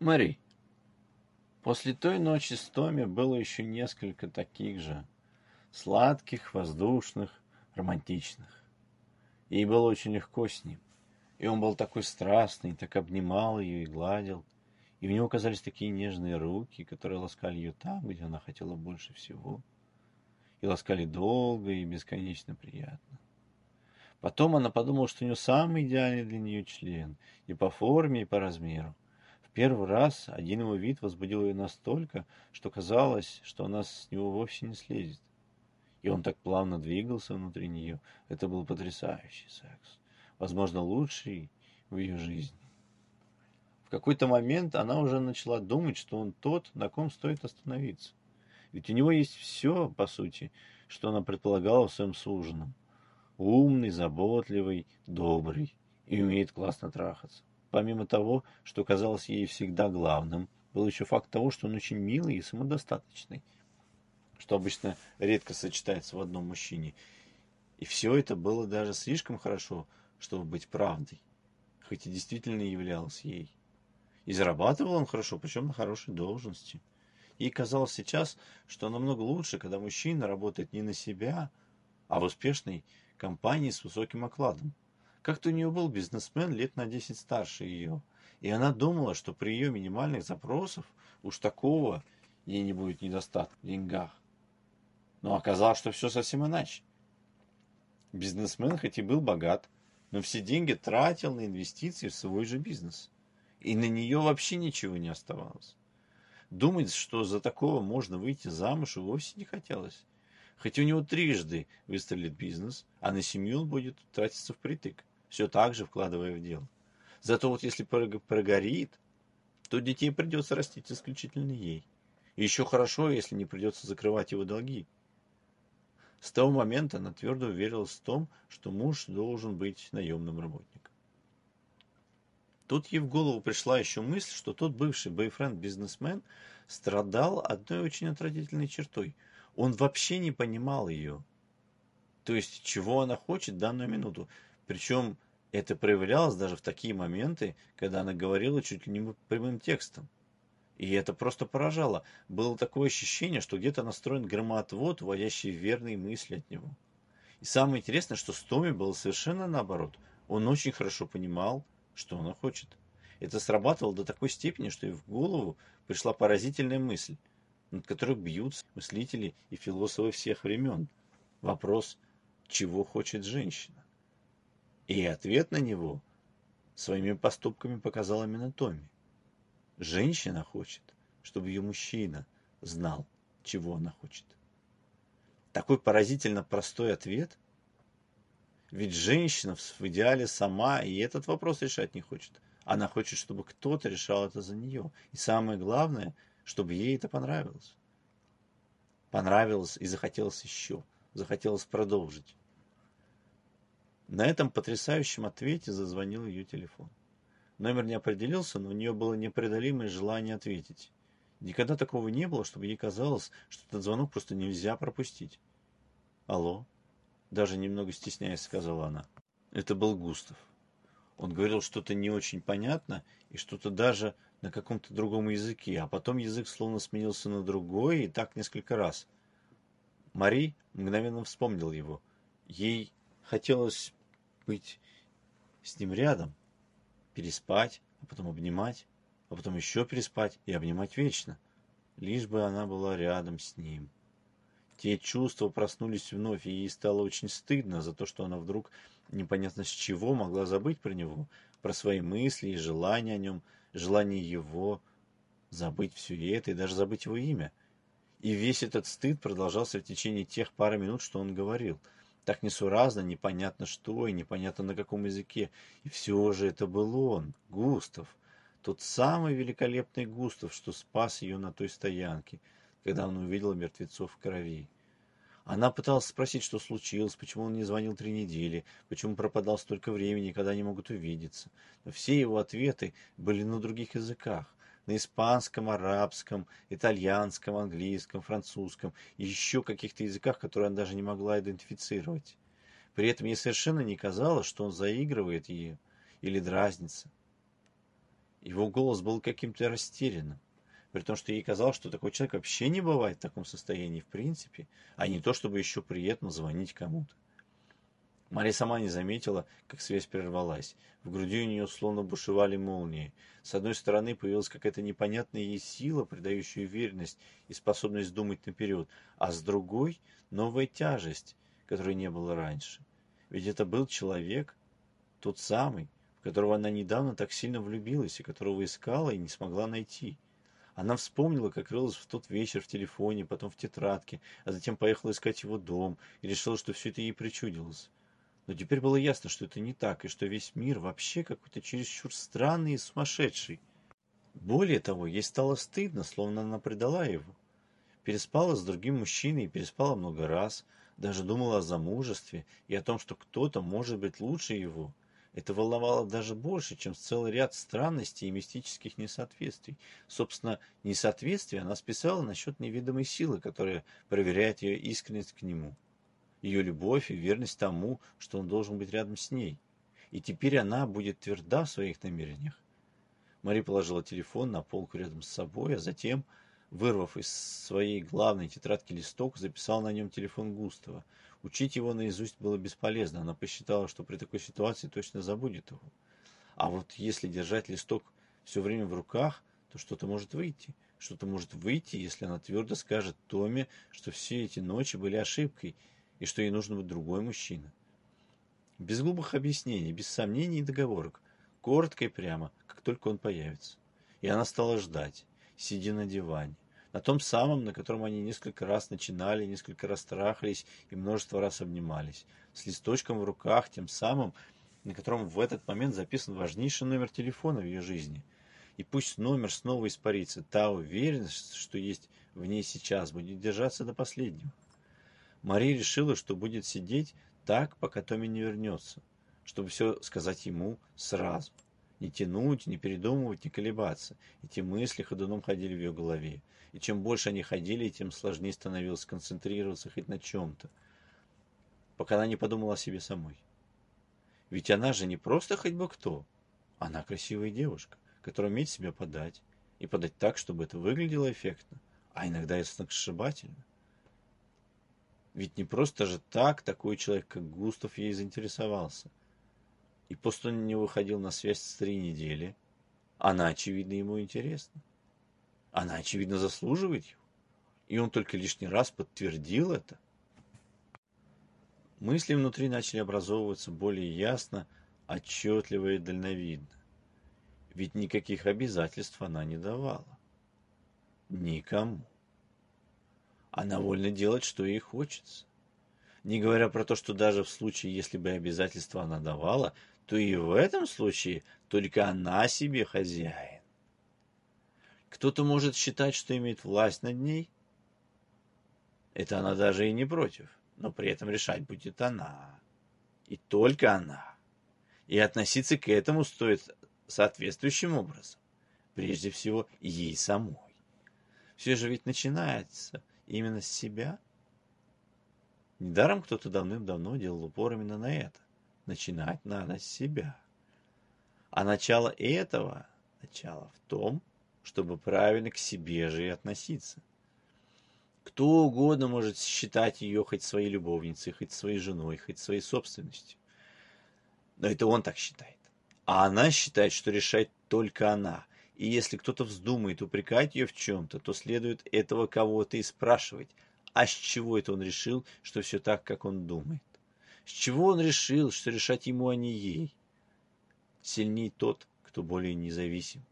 Мэри, после той ночи с Томми было еще несколько таких же. Сладких, воздушных, романтичных. Ей было очень легко с ним. И он был такой страстный, так обнимал ее и гладил. И у него казались такие нежные руки, которые ласкали ее там, где она хотела больше всего. И ласкали долго и бесконечно приятно. Потом она подумала, что у нее самый идеальный для нее член, и по форме, и по размеру. Первый раз один его вид возбудил ее настолько, что казалось, что она с него вовсе не слезет. И он так плавно двигался внутри нее. Это был потрясающий секс. Возможно, лучший в ее жизни. В какой-то момент она уже начала думать, что он тот, на ком стоит остановиться. Ведь у него есть все, по сути, что она предполагала в своем суженом. Умный, заботливый, добрый и умеет классно трахаться. Помимо того, что казалось ей всегда главным, был еще факт того, что он очень милый и самодостаточный, что обычно редко сочетается в одном мужчине. И все это было даже слишком хорошо, чтобы быть правдой, хоть и действительно являлось ей. И зарабатывал он хорошо, причем на хорошей должности. Ей казалось сейчас, что намного лучше, когда мужчина работает не на себя, а в успешной компании с высоким окладом. Как-то у нее был бизнесмен лет на 10 старше ее, и она думала, что при ее минимальных запросах уж такого ей не будет недостатка в деньгах. Но оказалось, что все совсем иначе. Бизнесмен хоть и был богат, но все деньги тратил на инвестиции в свой же бизнес и на нее вообще ничего не оставалось. Думать, что за такого можно выйти замуж, вовсе не хотелось. Хотя у него трижды выстрелит бизнес, а на семью он будет тратиться впритык, все так же вкладывая в дело. Зато вот если прогорит, то детей придется растить исключительно ей. И еще хорошо, если не придется закрывать его долги. С того момента она твердо уверилась в том, что муж должен быть наемным работником. Тут ей в голову пришла еще мысль, что тот бывший бойфренд-бизнесмен страдал одной очень отвратительной чертой. Он вообще не понимал ее. То есть, чего она хочет в данную минуту. Причем это проявлялось даже в такие моменты, когда она говорила чуть ли не прямым текстом. И это просто поражало. Было такое ощущение, что где-то настроен громоотвод, вводящий верные мысли от него. И самое интересное, что с Томи было совершенно наоборот. Он очень хорошо понимал, что она хочет. Это срабатывало до такой степени, что и в голову пришла поразительная мысль, над которой бьются мыслители и философы всех времен. Вопрос, чего хочет женщина? И ответ на него своими поступками показал именно Томми. Женщина хочет, чтобы ее мужчина знал, чего она хочет. Такой поразительно простой ответ – ведь женщина в идеале сама и этот вопрос решать не хочет. Она хочет, чтобы кто-то решал это за нее. И самое главное, чтобы ей это понравилось. Понравилось и захотелось еще. Захотелось продолжить. На этом потрясающем ответе зазвонил ее телефон. Номер не определился, но у нее было непреодолимое желание ответить. Никогда такого не было, чтобы ей казалось, что этот звонок просто нельзя пропустить. Алло? Даже немного стесняясь, сказала она. Это был Густав. Он говорил что-то не очень понятно и что-то даже на каком-то другом языке, а потом язык словно сменился на другой и так несколько раз. Мари мгновенно вспомнил его. Ей хотелось быть с ним рядом, переспать, а потом обнимать, а потом еще переспать и обнимать вечно, лишь бы она была рядом с ним. Те чувства проснулись вновь, и ей стало очень стыдно за то, что она вдруг непонятно с чего могла забыть про него, про свои мысли и желания о нем, желание его, забыть все это и даже забыть его имя. И весь этот стыд продолжался в течение тех пары минут, что он говорил. Так несуразно, непонятно что и непонятно на каком языке. И все же это был он, Густав. Тот самый великолепный Густав, что спас ее на той стоянке – когда он увидел мертвецов в крови. Она пыталась спросить, что случилось, почему он не звонил три недели, почему пропадал столько времени, когда они могут увидеться. Но все его ответы были на других языках. На испанском, арабском, итальянском, английском, французском и еще каких-то языках, которые она даже не могла идентифицировать. При этом ей совершенно не казалось, что он заигрывает ее или дразнится. Его голос был каким-то растерянным. При том, что ей казалось, что такой человек вообще не бывает в таком состоянии в принципе, а не то, чтобы еще при этом звонить кому-то. Мария сама не заметила, как связь прервалась. В груди у нее словно бушевали молнии. С одной стороны появилась какая-то непонятная ей сила, придающая уверенность и способность думать наперед, а с другой — новая тяжесть, которой не было раньше. Ведь это был человек, тот самый, в которого она недавно так сильно влюбилась и которого искала и не смогла найти. Она вспомнила, как рылась в тот вечер в телефоне, потом в тетрадке, а затем поехала искать его дом и решила, что все это ей причудилось. Но теперь было ясно, что это не так, и что весь мир вообще какой-то чересчур странный и сумасшедший. Более того, ей стало стыдно, словно она предала его. Переспала с другим мужчиной и переспала много раз, даже думала о замужестве и о том, что кто-то может быть лучше его. Это волновало даже больше, чем целый ряд странностей и мистических несоответствий. Собственно, несоответствие она списала насчет невидимой силы, которая проверяет ее искренность к нему ее любовь и верность тому, что он должен быть рядом с ней. И теперь она будет тверда в своих намерениях. Мари положила телефон на полку рядом с собой, а затем, вырвав из своей главной тетрадки листок, записала на нем телефон Густава. Учить его наизусть было бесполезно, она посчитала, что при такой ситуации точно забудет его. А вот если держать листок все время в руках, то что-то может выйти. Что-то может выйти, если она твердо скажет Томе, что все эти ночи были ошибкой, и что ей нужен будет другой мужчина. Без глупых объяснений, без сомнений и договорок, коротко и прямо, как только он появится. И она стала ждать, сидя на диване, на том самом, на котором они несколько раз начинали, несколько раз трахались и множество раз обнимались, с листочком в руках, тем самым, на котором в этот момент записан важнейший номер телефона в ее жизни. И пусть номер снова испарится, та уверенность, что есть в ней сейчас, будет держаться до последнего. Мария решила, что будет сидеть так, пока Томми не вернется, чтобы все сказать ему сразу. Не тянуть, не передумывать, не колебаться. Эти мысли ходуном ходили в ее голове. И чем больше они ходили, тем сложнее становилось концентрироваться хоть на чем-то. Пока она не подумала о себе самой. Ведь она же не просто хоть бы кто. Она красивая девушка, которая умеет себя подать. И подать так, чтобы это выглядело эффектно, а иногда и сногсшибательно. Ведь не просто же так такой человек, как Густав, ей заинтересовался. И после он не выходил на связь с три недели. Она, очевидно, ему интересна. Она, очевидно, заслуживает его. И он только лишний раз подтвердил это. Мысли внутри начали образовываться более ясно, отчетливо и дальновидно. Ведь никаких обязательств она не давала. Никому. Она вольна делать, что ей хочется. Не говоря про то, что даже в случае, если бы обязательства она давала, то и в этом случае только она себе хозяин. Кто-то может считать, что имеет власть над ней. Это она даже и не против, но при этом решать будет она. И только она. И относиться к этому стоит соответствующим образом. Прежде всего, ей самой. Все же ведь начинается именно с себя? Недаром кто-то давным-давно делал упор именно на это. Начинать надо с себя. А начало этого, начало в том, чтобы правильно к себе же и относиться. Кто угодно может считать ее хоть своей любовницей, хоть своей женой, хоть своей собственностью. Но это он так считает. А она считает, что решает только она. И если кто-то вздумает упрекать ее в чем-то, то следует этого кого-то и спрашивать, а с чего это он решил, что все так, как он думает? С чего он решил, что решать ему, а не ей? Сильней тот, кто более независим.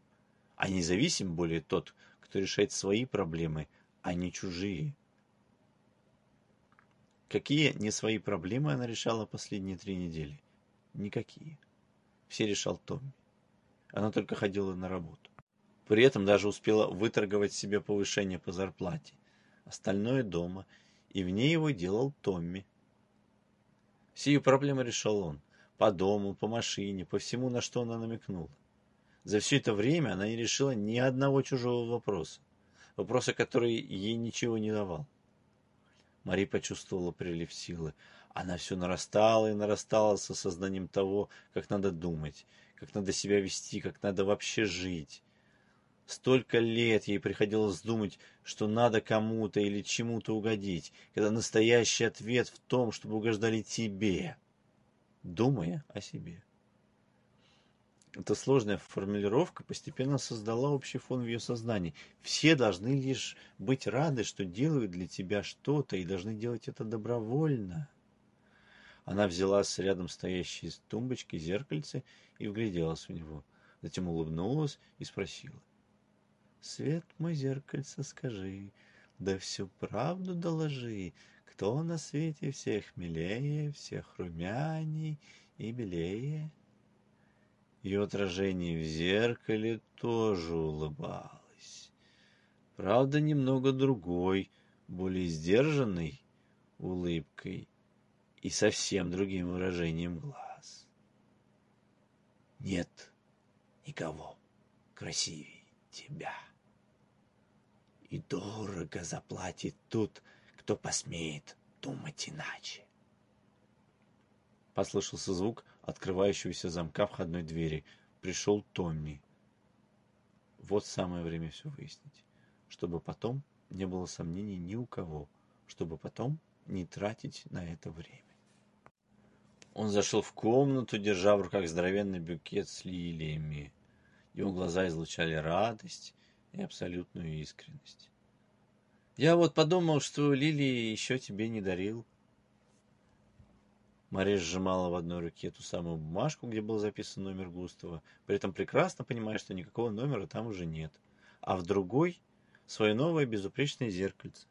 А независим более тот, кто решает свои проблемы, а не чужие. Какие не свои проблемы она решала последние три недели? Никакие. Все решал Томми. Она только ходила на работу. При этом даже успела выторговать себе повышение по зарплате. Остальное дома, и в ней его делал Томми. Все ее проблемы решал он. По дому, по машине, по всему, на что она намекнула. За все это время она не решила ни одного чужого вопроса. Вопроса, который ей ничего не давал. Мари почувствовала прилив силы. Она все нарастала и нарастала с осознанием того, как надо думать, как надо себя вести, как надо вообще жить. Столько лет ей приходилось думать, что надо кому-то или чему-то угодить, когда настоящий ответ в том, чтобы угождали тебе, думая о себе. Эта сложная формулировка постепенно создала общий фон в ее сознании. Все должны лишь быть рады, что делают для тебя что-то, и должны делать это добровольно. Она взяла с рядом стоящей тумбочки зеркальце и вгляделась в него. Затем улыбнулась и спросила. «Свет мой зеркальце, скажи, да всю правду доложи, кто на свете всех милее, всех румяней и белее?» Ее отражение в зеркале тоже улыбалось. Правда, немного другой, более сдержанной улыбкой и совсем другим выражением глаз. Нет никого красивее тебя. И дорого заплатит тот, кто посмеет думать иначе. Послышался звук открывающегося замка входной двери. Пришел Томми. Вот самое время все выяснить, чтобы потом не было сомнений ни у кого, чтобы потом не тратить на это время. Он зашел в комнату, держа в руках здоровенный букет с лилиями. Его глаза излучали радость и абсолютную искренность. «Я вот подумал, что лилии еще тебе не дарил», Мария сжимала в одной руке ту самую бумажку, где был записан номер Густава, при этом прекрасно понимая, что никакого номера там уже нет, а в другой – свое новое безупречное зеркальце.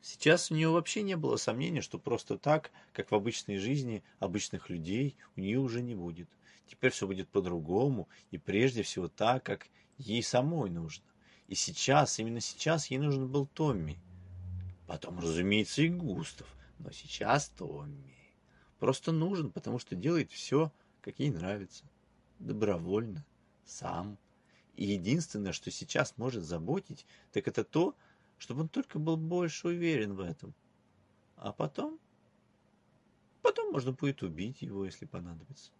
Сейчас у нее вообще не было сомнения, что просто так, как в обычной жизни обычных людей, у нее уже не будет. Теперь все будет по-другому, и прежде всего так, как ей самой нужно. И сейчас, именно сейчас ей нужен был Томми. Потом, разумеется, и Густав, но сейчас Томми. Просто нужен, потому что делает все, как ей нравится. Добровольно, сам. И единственное, что сейчас может заботить, так это то, чтобы он только был больше уверен в этом. А потом... Потом можно будет убить его, если понадобится.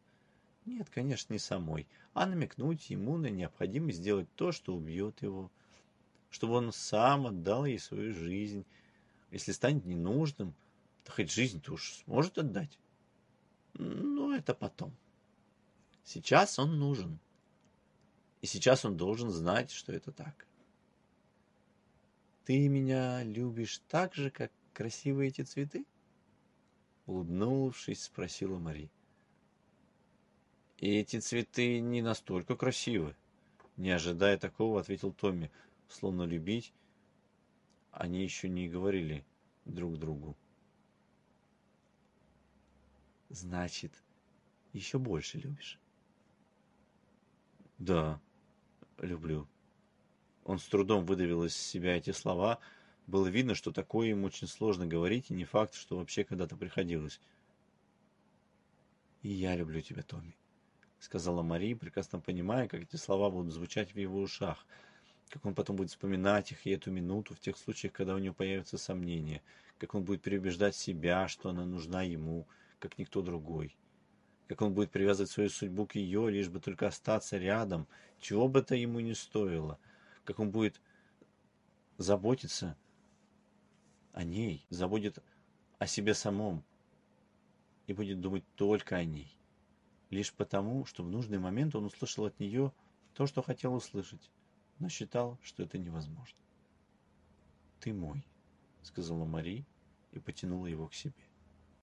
Нет, конечно, не самой, а намекнуть ему на необходимость сделать то, что убьет его. Чтобы он сам отдал ей свою жизнь. Если станет ненужным, то хоть жизнь-то уж сможет отдать. Но это потом. Сейчас он нужен. И сейчас он должен знать, что это так. Ты меня любишь так же, как красивые эти цветы? Улыбнувшись, спросила Мари. И эти цветы не настолько красивы. Не ожидая такого, ответил Томми, словно любить. Они еще не говорили друг другу. Значит, еще больше любишь. Да, люблю. Он с трудом выдавил из себя эти слова. Было видно, что такое ему очень сложно говорить, и не факт, что вообще когда-то приходилось. «И я люблю тебя, Томми», — сказала Мария, прекрасно понимая, как эти слова будут звучать в его ушах, как он потом будет вспоминать их и эту минуту в тех случаях, когда у него появятся сомнения, как он будет переубеждать себя, что она нужна ему, — как никто другой. Как он будет привязывать свою судьбу к ее, лишь бы только остаться рядом, чего бы это ему не стоило. Как он будет заботиться о ней, заботит о себе самом и будет думать только о ней. Лишь потому, что в нужный момент он услышал от нее то, что хотел услышать, но считал, что это невозможно. «Ты мой», — сказала Мари и потянула его к себе.